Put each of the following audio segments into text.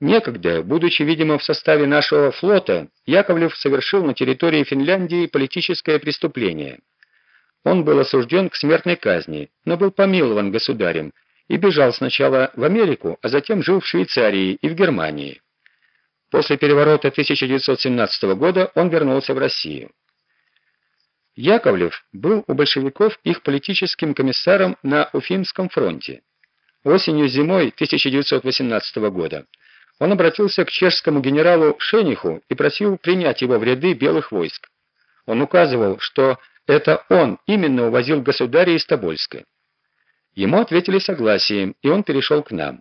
Некогда, будучи, видимо, в составе нашего флота, Яковлев совершил на территории Финляндии политическое преступление. Он был осужден к смертной казни, но был помилован государем и бежал сначала в Америку, а затем жил в Швейцарии и в Германии. После переворота 1917 года он вернулся в Россию. Яковлев был у большевиков их политическим комиссаром на Уфимском фронте. Осенью-зимой 1918 года он обратился к чешскому генералу Шениху и просил принять его в ряды белых войск. Он указывал, что это он именно увозил государя из Тобольска. Ему ответили согласием, и он перешел к нам.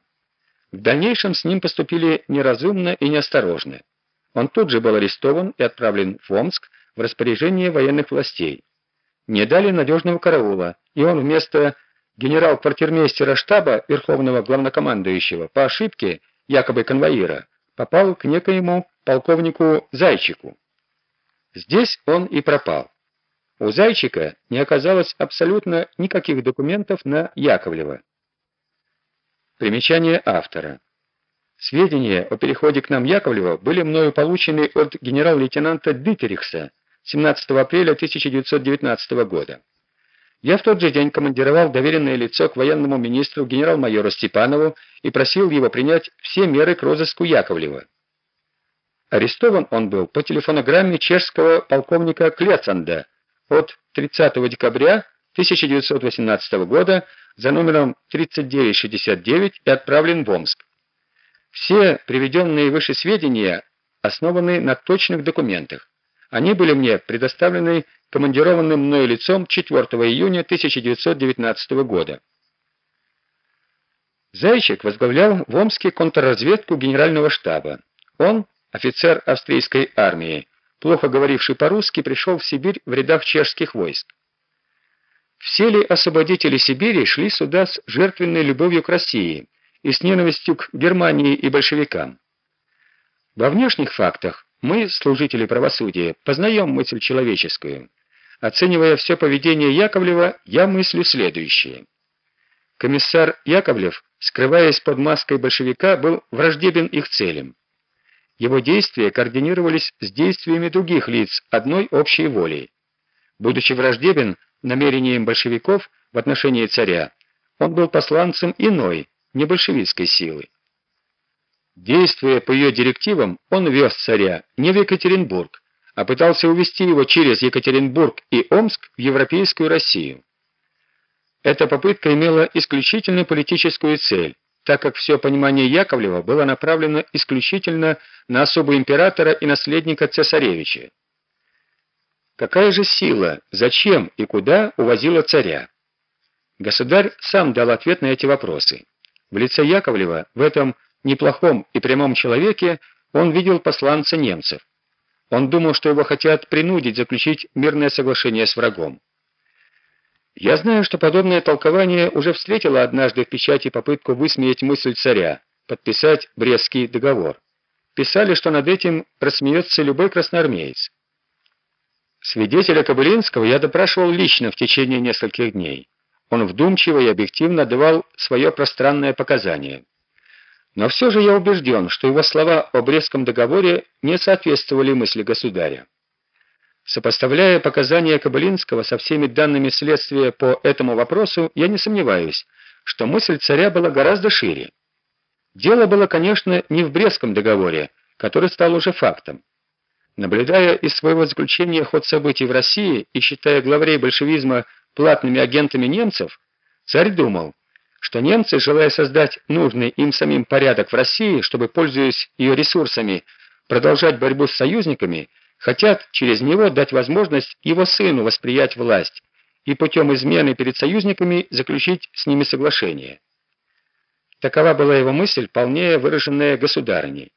В дальнейшем с ним поступили неразумно и неосторожно. Он тут же был арестован и отправлен в Омск в распоряжение военных властей. Не дали надежного караула, и он вместо генерал-квартирмейстера штаба Верховного главнокомандующего по ошибке, якобы конвоира, попал к некоему полковнику Зайчику. Здесь он и пропал. У Зайчика не оказалось абсолютно никаких документов на Яковлева. Примечание автора. Сведения о переходе к нам Яковлева были мною получены от генерал-лейтенанта Дитерихса 17 апреля 1919 года. Я в тот же день командировал доверенное лицо к военному министру генерал-майору Степанову и просил его принять все меры к розыску Яковлева. Арестован он был по телефонограмме чешского полковника Клецанда от 30 декабря 1918 года за номером 3969 и отправлен в Омск. Все приведенные выше сведения основаны на точных документах. Они были мне предоставлены командированным мною лицом 4 июня 1919 года. Зайчик возглавлял в Омске контрразведку генерального штаба. Он, офицер австрийской армии, плохо говоривший по-русски, пришел в Сибирь в рядах чешских войск. Все ли освободители Сибири шли сюда с жертвенной любовью к России и с ненавистью к Германии и большевикам? Во внешних фактах мы, служители правосудия, познаем мысль человеческую. Оценивая все поведение Яковлева, я мыслю следующее. Комиссар Яковлев, скрываясь под маской большевика, был враждебен их целям. Его действия координировались с действиями других лиц одной общей волей. Будучи враждебен намерениям большевиков в отношении царя, он был посланцем иной, не большевистской силы. Действуя по ее директивам, он вез царя не в Екатеринбург, а пытался увести его через Екатеринбург и Омск в европейскую Россию. Эта попытка имела исключительно политическую цель, так как все понимание Яковлева было направлено исключительно на особу императора и наследника цесаревича. Какая же сила, зачем и куда увозила царя? Государь сам дал ответ на эти вопросы. В лице Яковлева в этом неплохом и прямом человеке он видел посланца немцев. Он думал, что его хотят принудить заключить мирное соглашение с врагом. Я знаю, что подобное толкование уже встретило однажды в печати попытку высмеять мысль царя, подписать Брестский договор. Писали, что над этим рассмеется любой красноармеец. Свидетеля Кобылинского я допрашивал лично в течение нескольких дней. Он вдумчиво и объективно давал свое пространное показание. Но все же я убежден, что его слова о Брестском договоре не соответствовали мысли государя. Сопоставляя показания Кобылинского со всеми данными следствия по этому вопросу, я не сомневаюсь, что мысль царя была гораздо шире. Дело было, конечно, не в Брестском договоре, который стал уже фактом. Наблюдая из своего заключения ход событий в России и считая главарей большевизма платными агентами немцев, царь думал, что немцы, желая создать нужный им самим порядок в России, чтобы, пользуясь ее ресурсами, продолжать борьбу с союзниками, хотят через него дать возможность его сыну восприять власть и путем измены перед союзниками заключить с ними соглашение. Такова была его мысль, полнее выраженная государыней.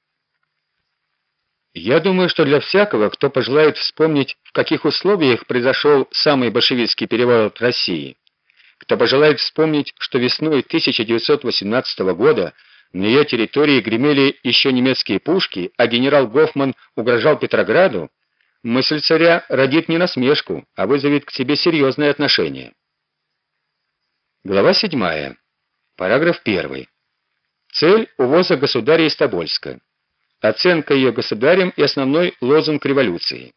Я думаю, что для всякого, кто пожелает вспомнить, в каких условиях произошел самый большевистский переворот России, кто пожелает вспомнить, что весной 1918 года на ее территории гремели еще немецкие пушки, а генерал Гофман угрожал Петрограду, мысль царя родит не насмешку, а вызовет к себе серьезное отношение. Глава 7. Параграф 1. Цель увоза государя из Тобольска. Оценка ее государем и основной лозунг революции.